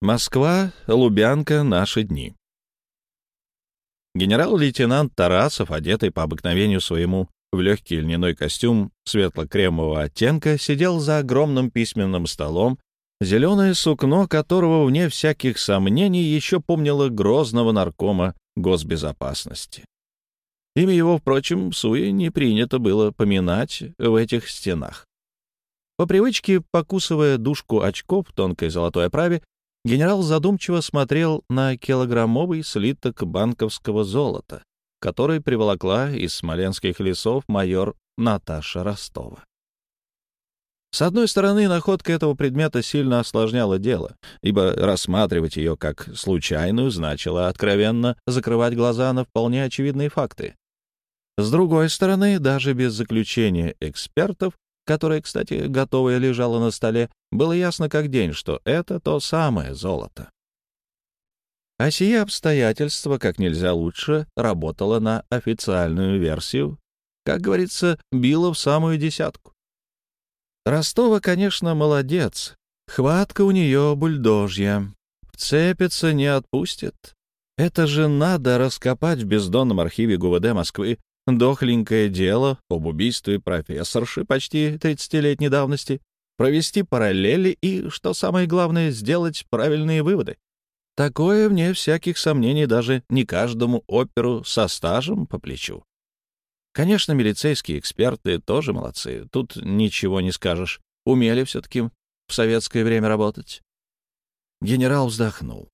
Москва, Лубянка, наши дни. Генерал-лейтенант Тарасов, одетый по обыкновению своему в легкий льняной костюм светло-кремового оттенка, сидел за огромным письменным столом, зеленое сукно которого, вне всяких сомнений, еще помнило грозного наркома госбезопасности. Имя его, впрочем, суе не принято было поминать в этих стенах. По привычке, покусывая дужку очков в тонкой золотой оправе, Генерал задумчиво смотрел на килограммовый слиток банковского золота, который приволокла из смоленских лесов майор Наташа Ростова. С одной стороны, находка этого предмета сильно осложняла дело, ибо рассматривать ее как случайную значило откровенно закрывать глаза на вполне очевидные факты. С другой стороны, даже без заключения экспертов, которое, кстати, готовое лежало на столе, было ясно как день, что это то самое золото. А сие обстоятельство как нельзя лучше работало на официальную версию, как говорится, било в самую десятку. Ростова, конечно, молодец. Хватка у нее бульдожья. Вцепится, не отпустит. Это же надо раскопать в бездонном архиве ГУВД Москвы дохленькое дело об убийстве профессорши почти 30-летней давности, провести параллели и, что самое главное, сделать правильные выводы. Такое, вне всяких сомнений, даже не каждому оперу со стажем по плечу. Конечно, милицейские эксперты тоже молодцы, тут ничего не скажешь. Умели все-таки в советское время работать. Генерал вздохнул.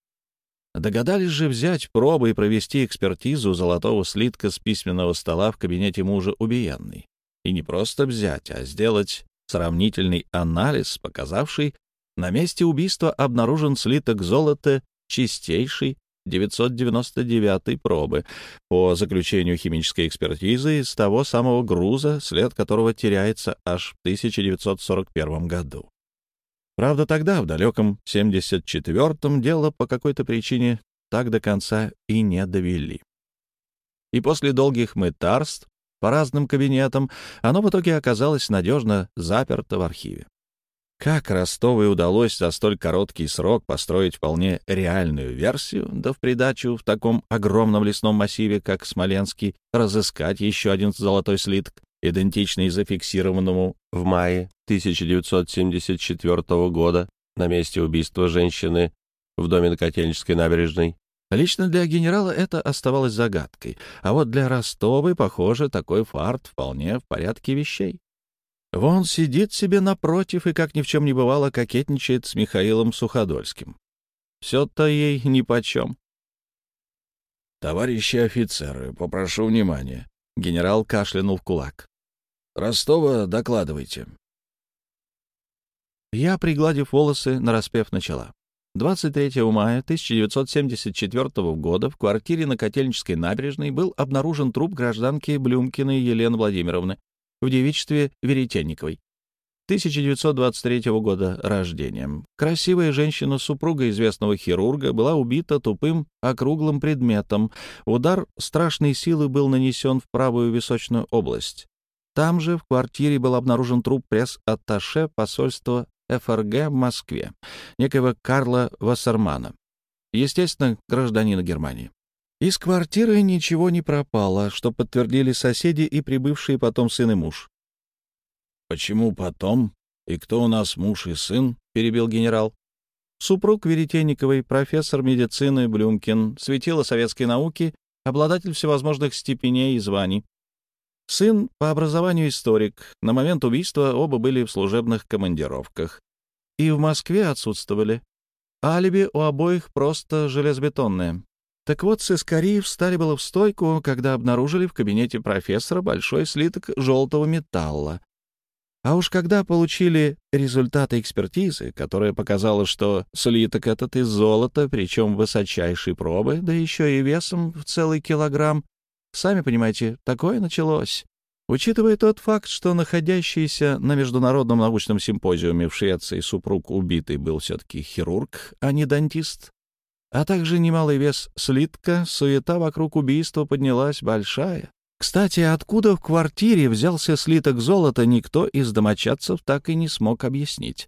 Догадались же взять пробы и провести экспертизу золотого слитка с письменного стола в кабинете мужа убиенной. И не просто взять, а сделать сравнительный анализ, показавший, на месте убийства обнаружен слиток золота чистейшей 999 пробы по заключению химической экспертизы из того самого груза, след которого теряется аж в 1941 году. Правда, тогда, в далеком 74-м, дело по какой-то причине так до конца и не довели. И после долгих мытарств по разным кабинетам оно в итоге оказалось надежно заперто в архиве. Как Ростову удалось за столь короткий срок построить вполне реальную версию, да в придачу в таком огромном лесном массиве, как Смоленский, разыскать еще один золотой слиток, идентичный зафиксированному в мае 1974 года на месте убийства женщины в доме на Котельнической набережной. Лично для генерала это оставалось загадкой, а вот для Ростовой, похоже, такой фарт вполне в порядке вещей. Вон сидит себе напротив и, как ни в чем не бывало, кокетничает с Михаилом Суходольским. Все-то ей нипочем. «Товарищи офицеры, попрошу внимания». Генерал кашлянул в кулак. Ростова докладывайте. Я, пригладив волосы, нараспев начала. 23 мая 1974 года в квартире на Котельнической набережной был обнаружен труп гражданки Блюмкиной Елены Владимировны в девичестве Веретенниковой. 1923 года рождения. Красивая женщина, супруга известного хирурга, была убита тупым округлым предметом. Удар страшной силы был нанесен в правую височную область. Там же в квартире был обнаружен труп пресс-атташе посольства ФРГ в Москве, некоего Карла Вассермана, естественно, гражданина Германии. Из квартиры ничего не пропало, что подтвердили соседи и прибывшие потом сын и муж. «Почему потом? И кто у нас муж и сын?» — перебил генерал. Супруг Веретенниковой, профессор медицины Блюмкин, светило советской науки, обладатель всевозможных степеней и званий. Сын по образованию историк. На момент убийства оба были в служебных командировках. И в Москве отсутствовали. Алиби у обоих просто железобетонное. Так вот, сыскари встали было в стойку, когда обнаружили в кабинете профессора большой слиток желтого металла. А уж когда получили результаты экспертизы, которая показала, что слиток этот из золота, причем высочайшей пробы, да еще и весом в целый килограмм, Сами понимаете, такое началось. Учитывая тот факт, что находящийся на международном научном симпозиуме в Швеции супруг убитый был все-таки хирург, а не дантист, а также немалый вес слитка, суета вокруг убийства поднялась большая. Кстати, откуда в квартире взялся слиток золота, никто из домочадцев так и не смог объяснить.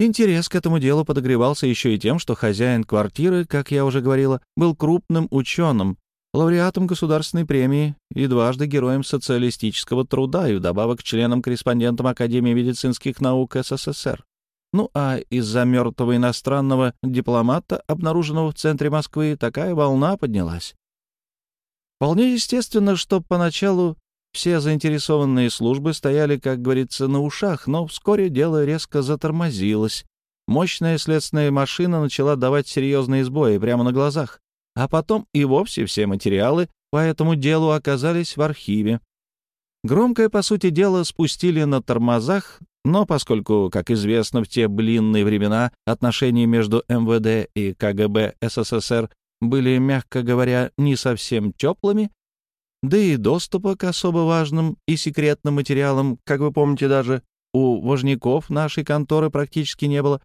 Интерес к этому делу подогревался еще и тем, что хозяин квартиры, как я уже говорила, был крупным ученым, лауреатом государственной премии и дважды героем социалистического труда и вдобавок членом-корреспондентом Академии медицинских наук СССР. Ну а из-за мертвого иностранного дипломата, обнаруженного в центре Москвы, такая волна поднялась. Вполне естественно, что поначалу все заинтересованные службы стояли, как говорится, на ушах, но вскоре дело резко затормозилось. Мощная следственная машина начала давать серьезные сбои прямо на глазах, а потом и вовсе все материалы по этому делу оказались в архиве. Громкое, по сути дела, спустили на тормозах, но поскольку, как известно, в те блинные времена отношения между МВД и КГБ СССР были, мягко говоря, не совсем теплыми, да и доступа к особо важным и секретным материалам, как вы помните, даже у вожняков нашей конторы практически не было,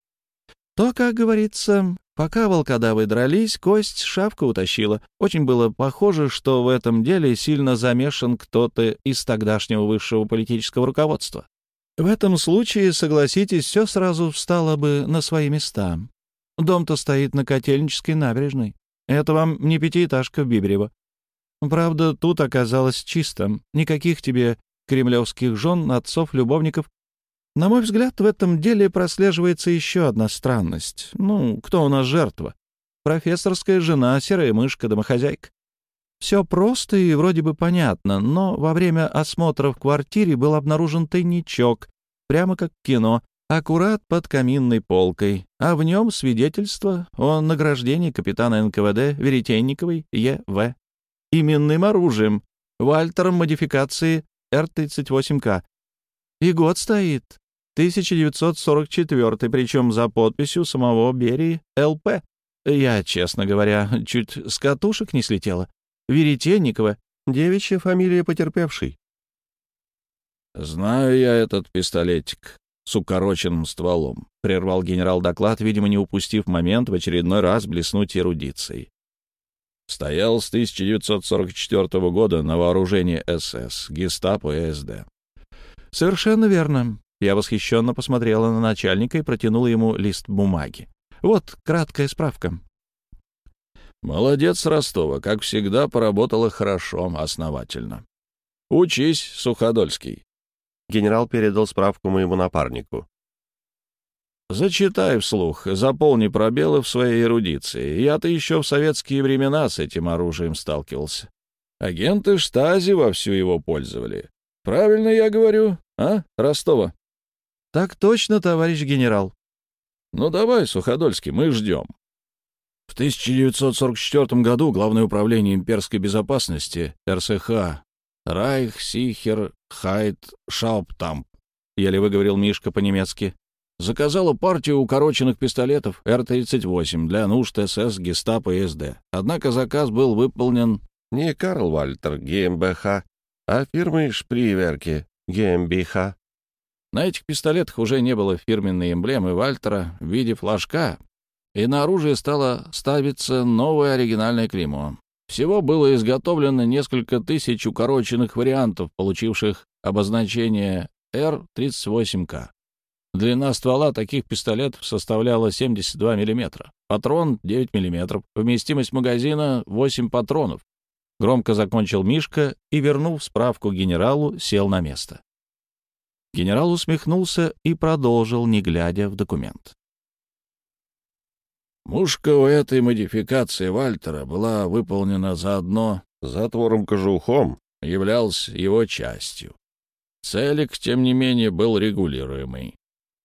то, как говорится, пока волкодавы дрались, кость шапка утащила. Очень было похоже, что в этом деле сильно замешан кто-то из тогдашнего высшего политического руководства. В этом случае, согласитесь, все сразу встало бы на свои места. Дом-то стоит на Котельнической набережной. Это вам не пятиэтажка в Биберево. Правда, тут оказалось чисто. Никаких тебе кремлевских жен, отцов, любовников. На мой взгляд, в этом деле прослеживается еще одна странность. Ну, кто у нас жертва? Профессорская жена, серая мышка, домохозяйка. Все просто и вроде бы понятно, но во время осмотра в квартире был обнаружен тайничок, прямо как в кино, аккурат под каминной полкой, а в нем свидетельство о награждении капитана НКВД Веретенниковой Е.В именным оружием, Вальтером модификации Р-38К. И год стоит. 1944, причем за подписью самого Берии ЛП. Я, честно говоря, чуть с катушек не слетела. Веретенникова, девичья фамилия потерпевшей. «Знаю я этот пистолетик с укороченным стволом», — прервал генерал доклад, видимо, не упустив момент в очередной раз блеснуть эрудицией. Стоял с 1944 года на вооружении СС, гестапо и СД. «Совершенно верно». Я восхищенно посмотрела на начальника и протянула ему лист бумаги. «Вот краткая справка». «Молодец, Ростова, как всегда, поработала хорошо, основательно. Учись, Суходольский». Генерал передал справку моему напарнику. Зачитай вслух, заполни пробелы в своей эрудиции. Я-то еще в советские времена с этим оружием сталкивался. Агенты Штази вовсю его пользовали. Правильно я говорю, а, Ростова? — Так точно, товарищ генерал. — Ну давай, Суходольский, мы ждем. В 1944 году Главное управление имперской безопасности РСХ Райх Сихер Хайт Шауптамп, еле выговорил Мишка по-немецки, Заказала партию укороченных пистолетов Р-38 для нужд СС, Гестапо и СД. Однако заказ был выполнен не Карл Вальтер ГМБХ, а фирмой Шприверки ГМБХ. На этих пистолетах уже не было фирменной эмблемы Вальтера в виде флажка, и на оружие стало ставиться новое оригинальное клеймо. Всего было изготовлено несколько тысяч укороченных вариантов, получивших обозначение Р-38К. Длина ствола таких пистолетов составляла 72 мм. Патрон — 9 мм. Вместимость магазина — 8 патронов. Громко закончил Мишка и, вернув справку генералу, сел на место. Генерал усмехнулся и продолжил, не глядя в документ. Мушка у этой модификации Вальтера была выполнена заодно затвором-кожухом, являлся его частью. Целик, тем не менее, был регулируемый.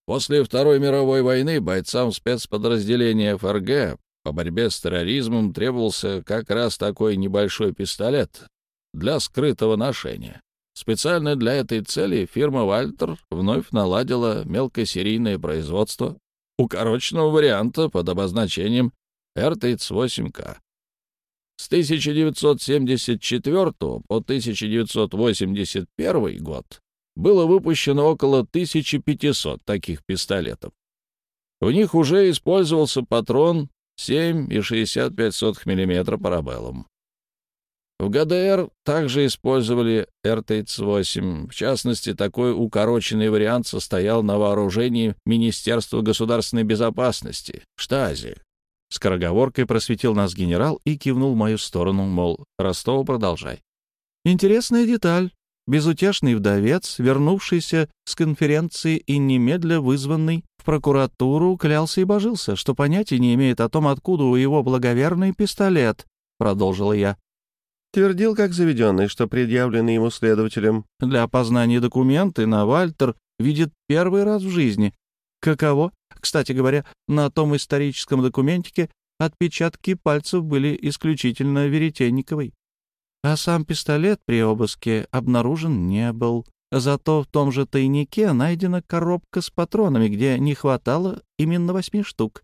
После Второй мировой войны бойцам спецподразделения ФРГ по борьбе с терроризмом требовался как раз такой небольшой пистолет для скрытого ношения. Специально для этой цели фирма «Вальтер» вновь наладила мелкосерийное производство укороченного варианта под обозначением R38К. С 1974 по 1981 год было выпущено около 1500 таких пистолетов. В них уже использовался патрон 7,65 мм парабеллум. В ГДР также использовали РТЦ-8. В частности, такой укороченный вариант состоял на вооружении Министерства государственной безопасности, Штази. Скороговоркой просветил нас генерал и кивнул в мою сторону, мол, Ростов, продолжай. Интересная деталь. Безутешный вдовец, вернувшийся с конференции и немедля вызванный в прокуратуру, клялся и божился, что понятия не имеет о том, откуда у его благоверный пистолет, — продолжила я. Твердил, как заведенный, что предъявленный ему следователем. Для опознания документы на Вальтер видит первый раз в жизни. Каково? Кстати говоря, на том историческом документике отпечатки пальцев были исключительно веретенниковой. А сам пистолет при обыске обнаружен не был. Зато в том же тайнике найдена коробка с патронами, где не хватало именно восьми штук.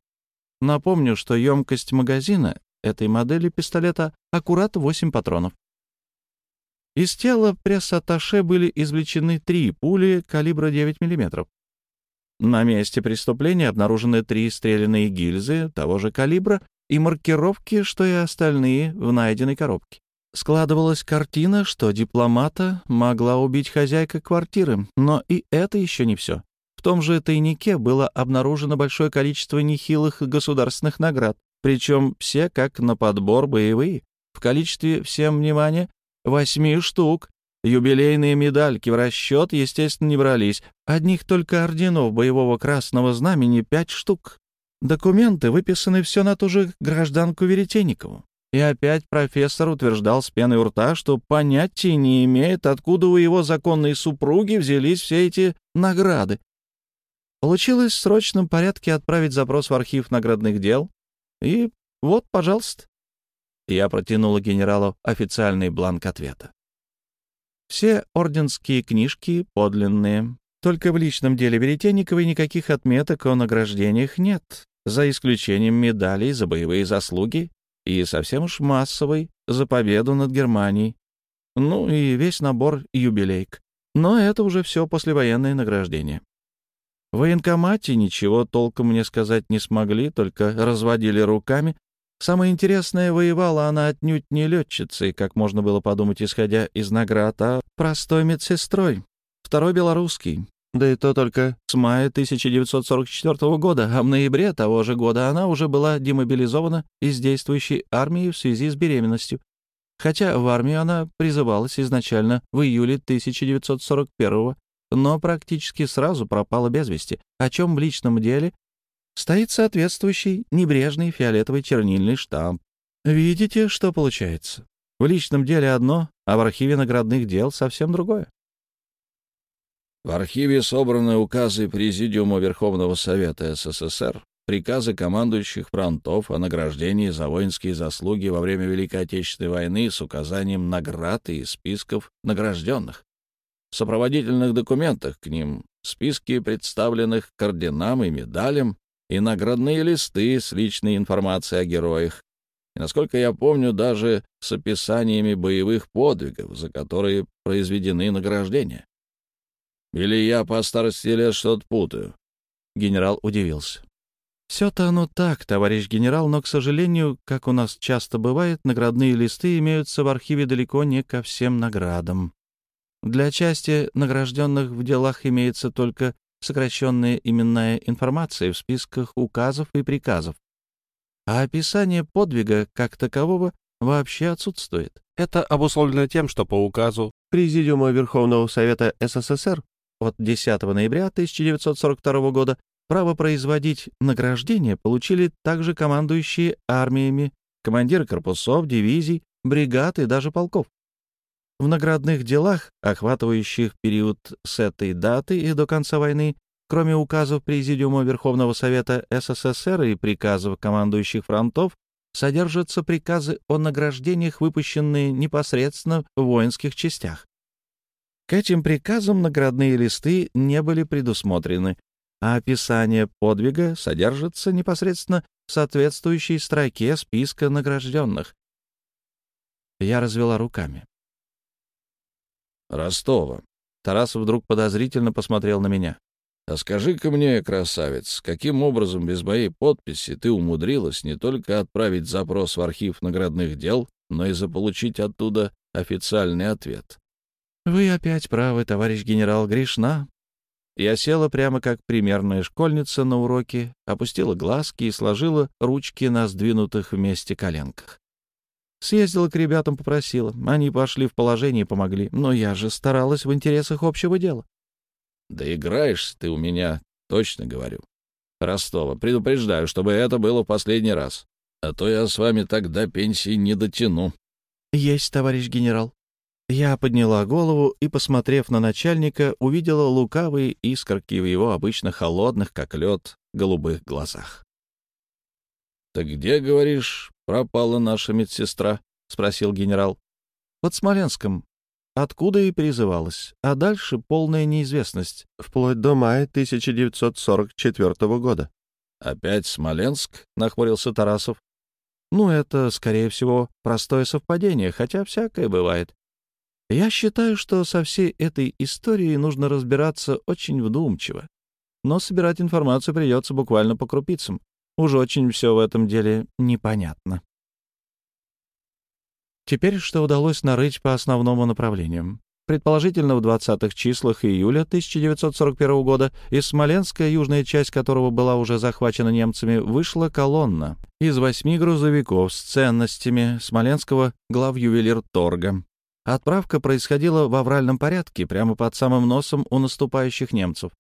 Напомню, что емкость магазина этой модели пистолета аккурат 8 патронов. Из тела пресс-атташе были извлечены три пули калибра 9 мм. На месте преступления обнаружены три стрелянные гильзы того же калибра и маркировки, что и остальные в найденной коробке. Складывалась картина, что дипломата могла убить хозяйка квартиры, но и это еще не все. В том же тайнике было обнаружено большое количество нехилых государственных наград, причем все как на подбор боевые, в количестве, всем внимание, восьми штук. Юбилейные медальки в расчет, естественно, не брались. Одних только орденов боевого красного знамени пять штук. Документы выписаны все на ту же гражданку Веретенникову. И опять профессор утверждал с пеной у рта, что понятия не имеет, откуда у его законной супруги взялись все эти награды. Получилось в срочном порядке отправить запрос в архив наградных дел, и вот, пожалуйста. Я протянула генералу официальный бланк ответа. Все орденские книжки подлинные. Только в личном деле Веретенниковой никаких отметок о награждениях нет, за исключением медалей за боевые заслуги и совсем уж массовой за победу над Германией. Ну и весь набор юбилейк. Но это уже все послевоенное награждение. В военкомате ничего толком мне сказать не смогли, только разводили руками. Самое интересное, воевала она отнюдь не летчицей, как можно было подумать, исходя из наград, а простой медсестрой. Второй белорусский. Да и то только с мая 1944 года, а в ноябре того же года она уже была демобилизована из действующей армии в связи с беременностью. Хотя в армию она призывалась изначально в июле 1941 но практически сразу пропала без вести, о чем в личном деле стоит соответствующий небрежный фиолетовый чернильный штамп. Видите, что получается? В личном деле одно, а в архиве наградных дел совсем другое. В архиве собраны указы Президиума Верховного Совета СССР, приказы командующих фронтов о награждении за воинские заслуги во время Великой Отечественной войны с указанием наград и списков награжденных сопроводительных документах к ним, списки представленных к орденам и медалям и наградные листы с личной информацией о героях. И, насколько я помню, даже с описаниями боевых подвигов, за которые произведены награждения. Или я по старости лет что-то путаю? Генерал удивился. Все-то оно так, товарищ генерал, но, к сожалению, как у нас часто бывает, наградные листы имеются в архиве далеко не ко всем наградам. Для части награжденных в делах имеется только сокращенная именная информация в списках указов и приказов, а описание подвига как такового вообще отсутствует. Это обусловлено тем, что по указу Президиума Верховного Совета СССР от 10 ноября 1942 года право производить награждения получили также командующие армиями, командиры корпусов, дивизий, бригад и даже полков. В наградных делах, охватывающих период с этой даты и до конца войны, кроме указов Президиума Верховного Совета СССР и приказов командующих фронтов, содержатся приказы о награждениях, выпущенные непосредственно в воинских частях. К этим приказам наградные листы не были предусмотрены, а описание подвига содержится непосредственно в соответствующей строке списка награжденных. Я развела руками. Ростова. Тарас вдруг подозрительно посмотрел на меня. «А скажи-ка мне, красавец, каким образом без моей подписи ты умудрилась не только отправить запрос в архив наградных дел, но и заполучить оттуда официальный ответ. «Вы опять правы, товарищ генерал Гришна». Я села прямо как примерная школьница на уроке, опустила глазки и сложила ручки на сдвинутых вместе коленках. Съездила к ребятам, попросила. Они пошли в положение и помогли. Но я же старалась в интересах общего дела. Да играешь ты у меня, точно говорю. Ростова, предупреждаю, чтобы это было в последний раз. А то я с вами так до пенсии не дотяну. Есть, товарищ генерал. Я подняла голову и, посмотрев на начальника, увидела лукавые искорки в его обычно холодных, как лед, голубых глазах. — Так где, говоришь, пропала наша медсестра? — спросил генерал. — Под Смоленском. Откуда и призывалась. А дальше полная неизвестность, вплоть до мая 1944 года. — Опять Смоленск? — нахмурился Тарасов. — Ну, это, скорее всего, простое совпадение, хотя всякое бывает. Я считаю, что со всей этой историей нужно разбираться очень вдумчиво. Но собирать информацию придется буквально по крупицам. Уж очень все в этом деле непонятно. Теперь что удалось нарыть по основному направлению? Предположительно, в 20-х числах июля 1941 года из Смоленска, южная часть которого была уже захвачена немцами, вышла колонна из восьми грузовиков с ценностями смоленского главювелирторга. Отправка происходила в авральном порядке, прямо под самым носом у наступающих немцев.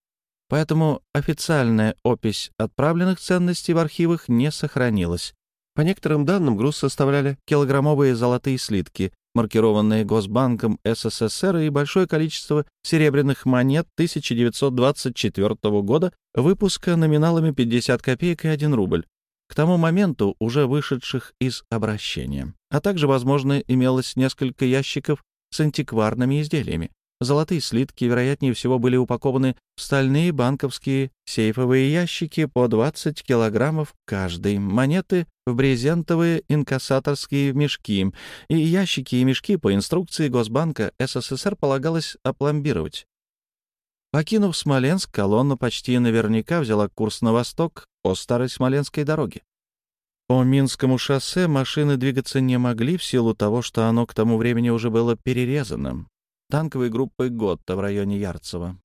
Поэтому официальная опись отправленных ценностей в архивах не сохранилась. По некоторым данным, груз составляли килограммовые золотые слитки, маркированные Госбанком СССР и большое количество серебряных монет 1924 года выпуска номиналами 50 копеек и 1 рубль к тому моменту уже вышедших из обращения. А также, возможно, имелось несколько ящиков с антикварными изделиями. Золотые слитки, вероятнее всего, были упакованы в стальные банковские сейфовые ящики по 20 килограммов каждый, монеты в брезентовые инкассаторские мешки, и ящики и мешки по инструкции Госбанка СССР полагалось опломбировать. Покинув Смоленск, колонна почти наверняка взяла курс на восток по старой Смоленской дороге. По Минскому шоссе машины двигаться не могли в силу того, что оно к тому времени уже было перерезано танковой группой Готта в районе Ярцево.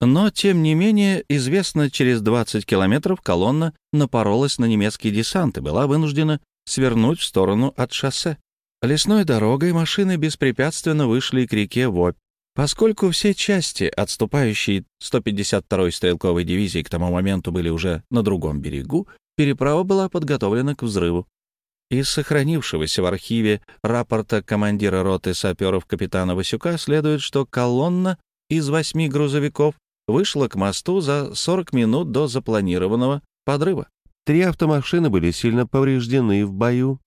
Но, тем не менее, известно, через 20 километров колонна напоролась на немецкий десант и была вынуждена свернуть в сторону от шоссе. Лесной дорогой машины беспрепятственно вышли к реке Вопь, Поскольку все части, отступающие 152-й стрелковой дивизии к тому моменту были уже на другом берегу, переправа была подготовлена к взрыву. Из сохранившегося в архиве рапорта командира роты саперов капитана Васюка следует, что колонна из восьми грузовиков вышла к мосту за 40 минут до запланированного подрыва. Три автомашины были сильно повреждены в бою,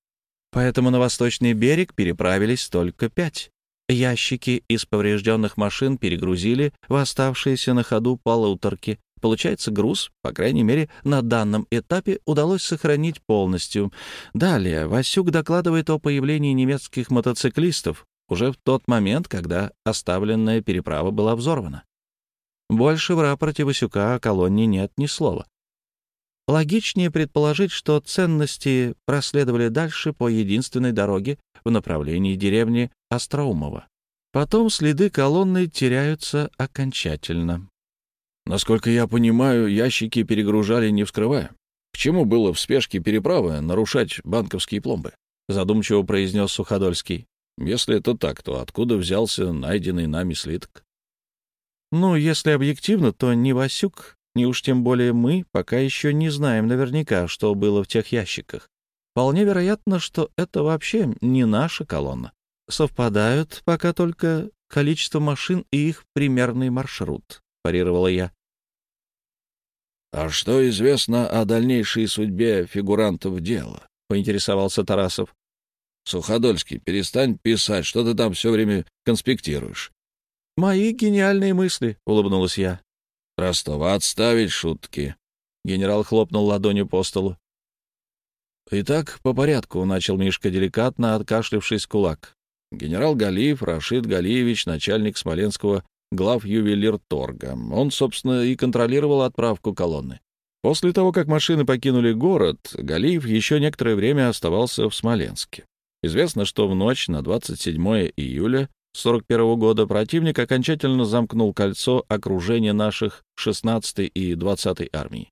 поэтому на восточный берег переправились только пять. Ящики из поврежденных машин перегрузили в оставшиеся на ходу полуторки. Получается, груз, по крайней мере, на данном этапе удалось сохранить полностью. Далее Васюк докладывает о появлении немецких мотоциклистов уже в тот момент, когда оставленная переправа была взорвана. Больше в рапорте Васюка о колонне нет ни слова. Логичнее предположить, что ценности проследовали дальше по единственной дороге в направлении деревни Остроумова. Потом следы колонны теряются окончательно. Насколько я понимаю, ящики перегружали не вскрывая. К чему было в спешке переправы нарушать банковские пломбы? Задумчиво произнес Суходольский. Если это так, то откуда взялся найденный нами слиток? Ну, если объективно, то не Васюк ни уж тем более мы пока еще не знаем наверняка, что было в тех ящиках. Вполне вероятно, что это вообще не наша колонна. Совпадают пока только количество машин и их примерный маршрут, парировала я. «А что известно о дальнейшей судьбе фигурантов дела?» — поинтересовался Тарасов. «Суходольский, перестань писать, что ты там все время конспектируешь». «Мои гениальные мысли», — улыбнулась я. Ростова отставить шутки. Генерал хлопнул ладонью по столу. «Итак, по порядку», — начал Мишка деликатно, откашлившись кулак. «Генерал Галиев Рашид Галиевич, начальник Смоленского глав ювелир торга. Он, собственно, и контролировал отправку колонны. После того, как машины покинули город, Галиев еще некоторое время оставался в Смоленске. Известно, что в ночь на 27 июля 1941 года противник окончательно замкнул кольцо окружения наших 16-й и 20-й армий.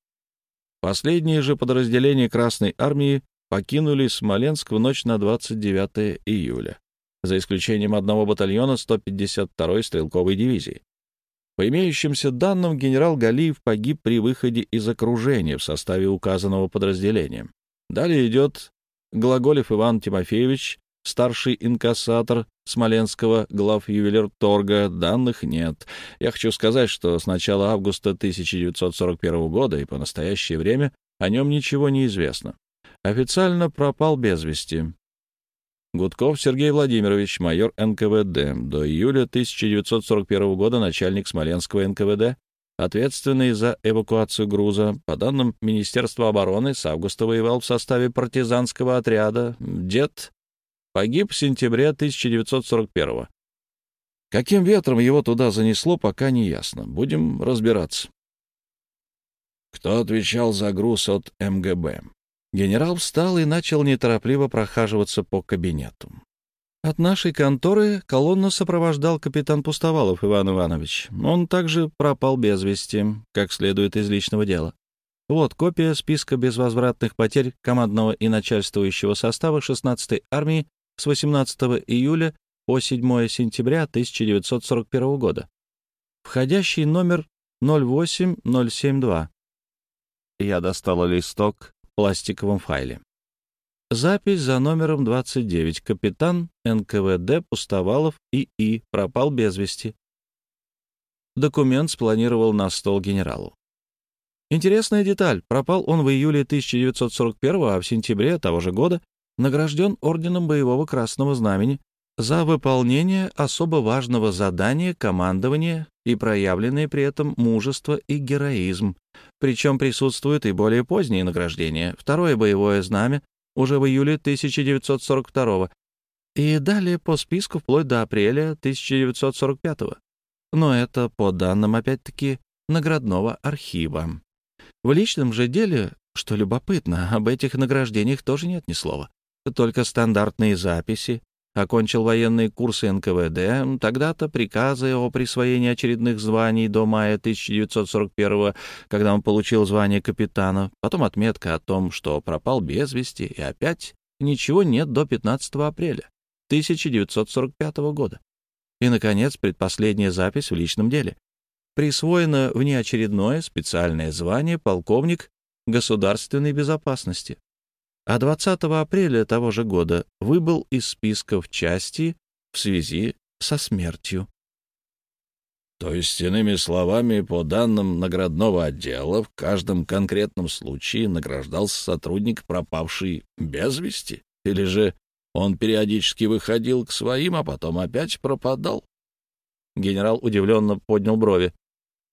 Последние же подразделения Красной армии покинули Смоленск в ночь на 29 июля, за исключением одного батальона 152-й стрелковой дивизии. По имеющимся данным, генерал Галиев погиб при выходе из окружения в составе указанного подразделения. Далее идет Глаголев Иван Тимофеевич, старший инкассатор Смоленского глав-ювелир торга, данных нет. Я хочу сказать, что с начала августа 1941 года и по настоящее время о нем ничего не известно. Официально пропал без вести. Гудков Сергей Владимирович, майор НКВД, до июля 1941 года начальник Смоленского НКВД, ответственный за эвакуацию груза. По данным Министерства обороны, с августа воевал в составе партизанского отряда. Дед погиб в сентябре 1941 Каким ветром его туда занесло, пока не ясно. Будем разбираться. Кто отвечал за груз от МГБ? Генерал встал и начал неторопливо прохаживаться по кабинету. От нашей конторы колонну сопровождал капитан Пустовалов Иван Иванович. Он также пропал без вести, как следует из личного дела. Вот копия списка безвозвратных потерь командного и начальствующего состава 16-й армии с 18 июля по 7 сентября 1941 года. Входящий номер 08072. Я достала листок пластиковом файле. Запись за номером 29. Капитан НКВД Пустовалов ИИ пропал без вести. Документ спланировал на стол генералу. Интересная деталь. Пропал он в июле 1941, а в сентябре того же года награжден Орденом Боевого Красного Знамени за выполнение особо важного задания командования и проявленное при этом мужество и героизм. Причем присутствуют и более поздние награждения. Второе боевое знамя уже в июле 1942 и далее по списку вплоть до апреля 1945 Но это по данным, опять-таки, наградного архива. В личном же деле, что любопытно, об этих награждениях тоже нет ни слова. Только стандартные записи. Окончил военные курсы НКВД, тогда-то приказы о присвоении очередных званий до мая 1941 когда он получил звание капитана, потом отметка о том, что пропал без вести, и опять ничего нет до 15 апреля 1945 года. И, наконец, предпоследняя запись в личном деле. Присвоено внеочередное специальное звание полковник государственной безопасности а 20 апреля того же года выбыл из списка в части в связи со смертью. То есть, иными словами, по данным наградного отдела, в каждом конкретном случае награждался сотрудник, пропавший без вести? Или же он периодически выходил к своим, а потом опять пропадал? Генерал удивленно поднял брови.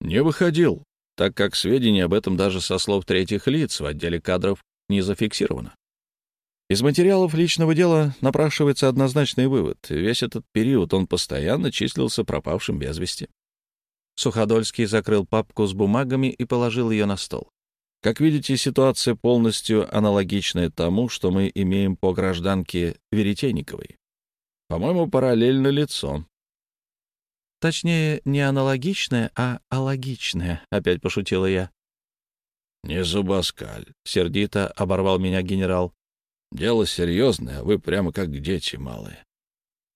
Не выходил, так как сведения об этом даже со слов третьих лиц в отделе кадров не зафиксировано. Из материалов личного дела напрашивается однозначный вывод. Весь этот период он постоянно числился пропавшим без вести. Суходольский закрыл папку с бумагами и положил ее на стол. Как видите, ситуация полностью аналогичная тому, что мы имеем по гражданке Веретенниковой. По-моему, параллельно лицо. Точнее, не аналогичное, а алогичное, — опять пошутила я. «Не зубоскаль», — сердито оборвал меня генерал. Дело серьезное, а вы прямо как дети малые.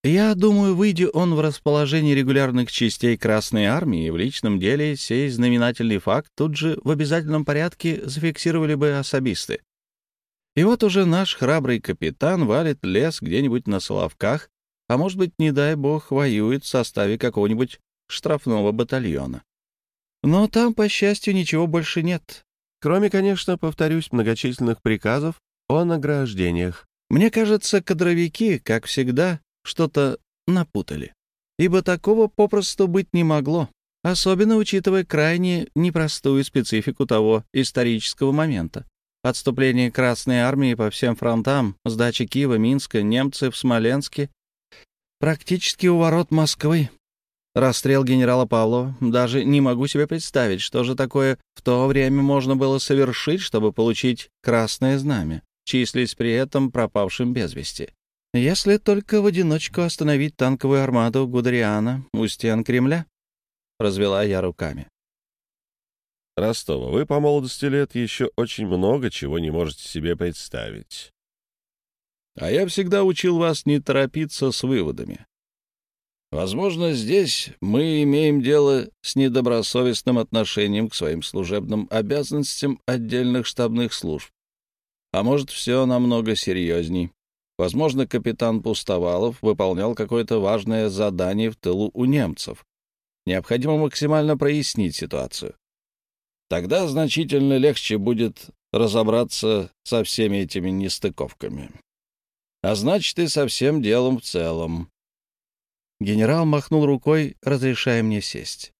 Я думаю, выйдя он в расположение регулярных частей Красной Армии, в личном деле сей знаменательный факт тут же в обязательном порядке зафиксировали бы особисты. И вот уже наш храбрый капитан валит лес где-нибудь на Соловках, а может быть, не дай бог, воюет в составе какого-нибудь штрафного батальона. Но там, по счастью, ничего больше нет. Кроме, конечно, повторюсь, многочисленных приказов о награждениях. Мне кажется, кадровики, как всегда, что-то напутали. Ибо такого попросту быть не могло, особенно учитывая крайне непростую специфику того исторического момента. Отступление Красной Армии по всем фронтам, сдача Киева, Минска, немцы в Смоленске, практически у ворот Москвы. Расстрел генерала Павлова. Даже не могу себе представить, что же такое в то время можно было совершить, чтобы получить Красное Знамя числись при этом пропавшим без вести. Если только в одиночку остановить танковую армаду Гудериана у стен Кремля, — развела я руками. Ростова, вы по молодости лет еще очень много чего не можете себе представить. А я всегда учил вас не торопиться с выводами. Возможно, здесь мы имеем дело с недобросовестным отношением к своим служебным обязанностям отдельных штабных служб. А может, все намного серьезней. Возможно, капитан Пустовалов выполнял какое-то важное задание в тылу у немцев. Необходимо максимально прояснить ситуацию. Тогда значительно легче будет разобраться со всеми этими нестыковками. А значит, и со всем делом в целом. Генерал махнул рукой, разрешая мне сесть.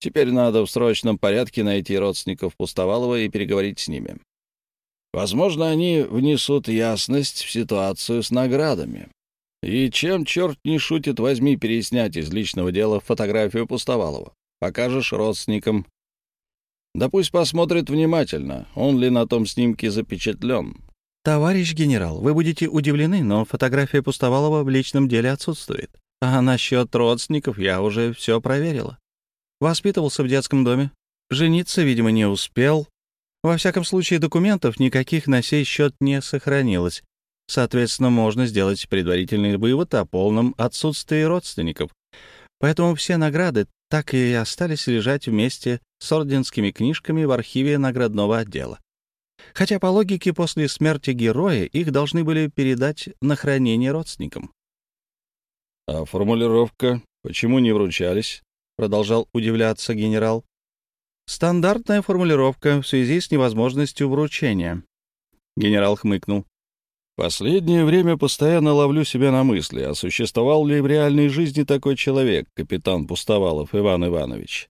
Теперь надо в срочном порядке найти родственников Пустовалова и переговорить с ними. Возможно, они внесут ясность в ситуацию с наградами. И чем черт не шутит, возьми переснять из личного дела фотографию Пустовалова. Покажешь родственникам. Да пусть посмотрят внимательно, он ли на том снимке запечатлен. «Товарищ генерал, вы будете удивлены, но фотография Пустовалова в личном деле отсутствует. А насчет родственников я уже все проверила. Воспитывался в детском доме. Жениться, видимо, не успел. Во всяком случае, документов никаких на сей счет не сохранилось. Соответственно, можно сделать предварительный вывод о полном отсутствии родственников. Поэтому все награды так и остались лежать вместе с орденскими книжками в архиве наградного отдела. Хотя по логике после смерти героя их должны были передать на хранение родственникам. «А формулировка? Почему не вручались?» — продолжал удивляться генерал. «Стандартная формулировка в связи с невозможностью вручения». Генерал хмыкнул. «Последнее время постоянно ловлю себя на мысли, а существовал ли в реальной жизни такой человек, капитан Пустовалов Иван Иванович?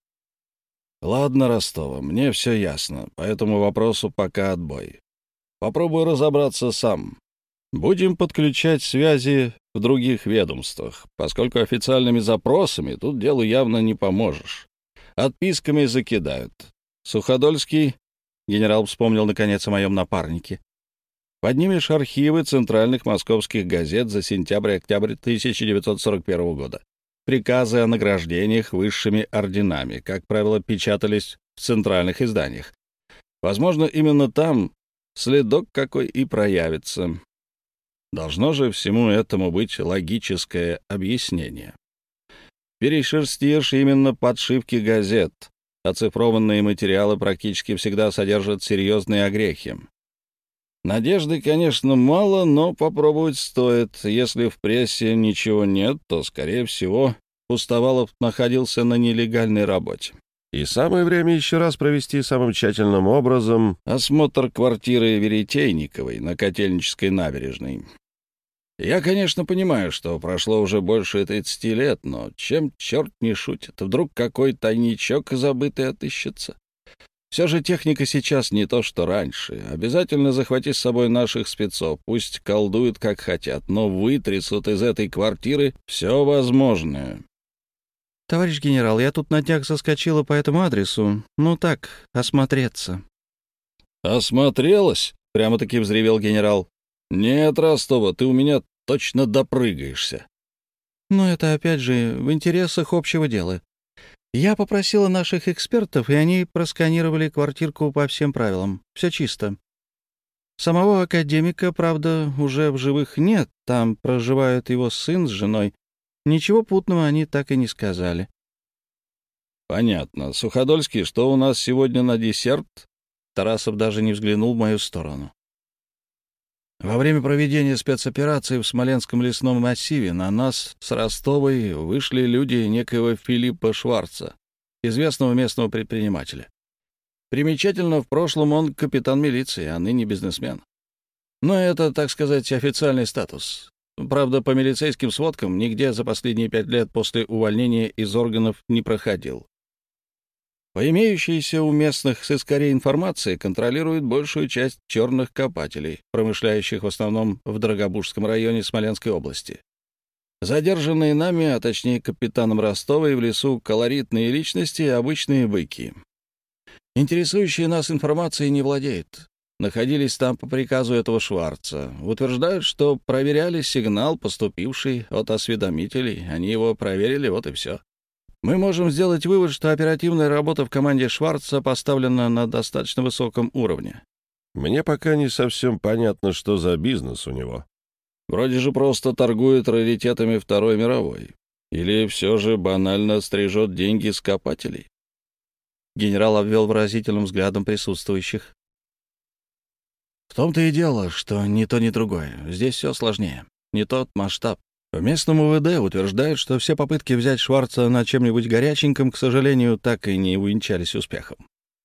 Ладно, Ростова, мне все ясно, по этому вопросу пока отбой. Попробую разобраться сам. Будем подключать связи в других ведомствах, поскольку официальными запросами тут делу явно не поможешь. Отписками закидают. Суходольский, генерал вспомнил наконец о моем напарнике, поднимешь архивы центральных московских газет за сентябрь-октябрь 1941 года. Приказы о награждениях высшими орденами, как правило, печатались в центральных изданиях. Возможно, именно там следок какой и проявится. Должно же всему этому быть логическое объяснение. Перешерстишь именно подшивки газет. Оцифрованные материалы практически всегда содержат серьезные огрехи. Надежды, конечно, мало, но попробовать стоит. Если в прессе ничего нет, то, скорее всего, Пустовалов находился на нелегальной работе. И самое время еще раз провести самым тщательным образом осмотр квартиры Веретейниковой на Котельнической набережной. Я, конечно, понимаю, что прошло уже больше 30 лет, но чем черт не шутит, вдруг какой тайничок забытый отыщется. Все же техника сейчас не то, что раньше. Обязательно захвати с собой наших спецов, пусть колдуют как хотят, но вытрясут из этой квартиры все возможное. «Товарищ генерал, я тут на днях заскочила по этому адресу. Ну так, осмотреться». «Осмотрелась?» — прямо-таки взревел генерал. «Нет, Ростова, ты у меня точно допрыгаешься. Но это, опять же, в интересах общего дела. Я попросила наших экспертов, и они просканировали квартирку по всем правилам. Все чисто. Самого академика, правда, уже в живых нет, там проживают его сын с женой. Ничего путного они так и не сказали. Понятно. Суходольский, что у нас сегодня на десерт? Тарасов даже не взглянул в мою сторону. Во время проведения спецоперации в Смоленском лесном массиве на нас с Ростовой вышли люди некоего Филиппа Шварца, известного местного предпринимателя. Примечательно, в прошлом он капитан милиции, а ныне бизнесмен. Но это, так сказать, официальный статус. Правда, по милицейским сводкам нигде за последние пять лет после увольнения из органов не проходил. По имеющейся у местных сыскарей информации контролирует большую часть черных копателей, промышляющих в основном в Драгобужском районе Смоленской области. Задержанные нами, а точнее капитаном Ростовой, в лесу колоритные личности — обычные быки. Интересующие нас информацией не владеют. находились там по приказу этого Шварца. Утверждают, что проверяли сигнал, поступивший от осведомителей. Они его проверили, вот и все. Мы можем сделать вывод, что оперативная работа в команде Шварца поставлена на достаточно высоком уровне. Мне пока не совсем понятно, что за бизнес у него. Вроде же просто торгует раритетами Второй мировой. Или все же банально стрижет деньги с копателей? Генерал обвел выразительным взглядом присутствующих. В том-то и дело, что ни то, ни другое. Здесь все сложнее. Не тот масштаб. В местном УВД утверждают, что все попытки взять Шварца на чем-нибудь горяченьком, к сожалению, так и не увенчались успехом.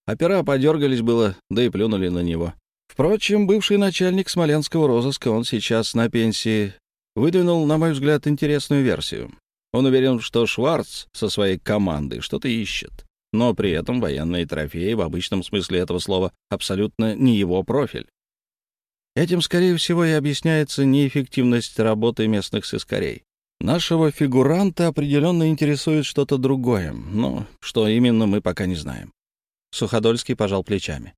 Опера подергались было, да и плюнули на него. Впрочем, бывший начальник смоленского розыска, он сейчас на пенсии, выдвинул, на мой взгляд, интересную версию. Он уверен, что Шварц со своей командой что-то ищет, но при этом военные трофеи в обычном смысле этого слова абсолютно не его профиль. Этим, скорее всего, и объясняется неэффективность работы местных сыскарей. Нашего фигуранта определенно интересует что-то другое, но что именно, мы пока не знаем. Суходольский пожал плечами.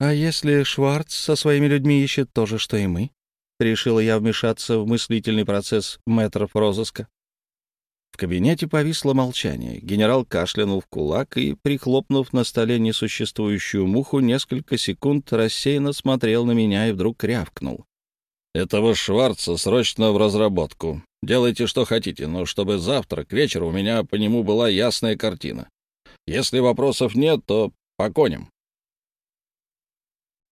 «А если Шварц со своими людьми ищет то же, что и мы?» Решила я вмешаться в мыслительный процесс мэтров розыска. В кабинете повисло молчание. Генерал кашлянул в кулак и, прихлопнув на столе несуществующую муху, несколько секунд рассеянно смотрел на меня и вдруг рявкнул. «Этого Шварца срочно в разработку. Делайте, что хотите, но чтобы завтра к вечеру у меня по нему была ясная картина. Если вопросов нет, то по коням».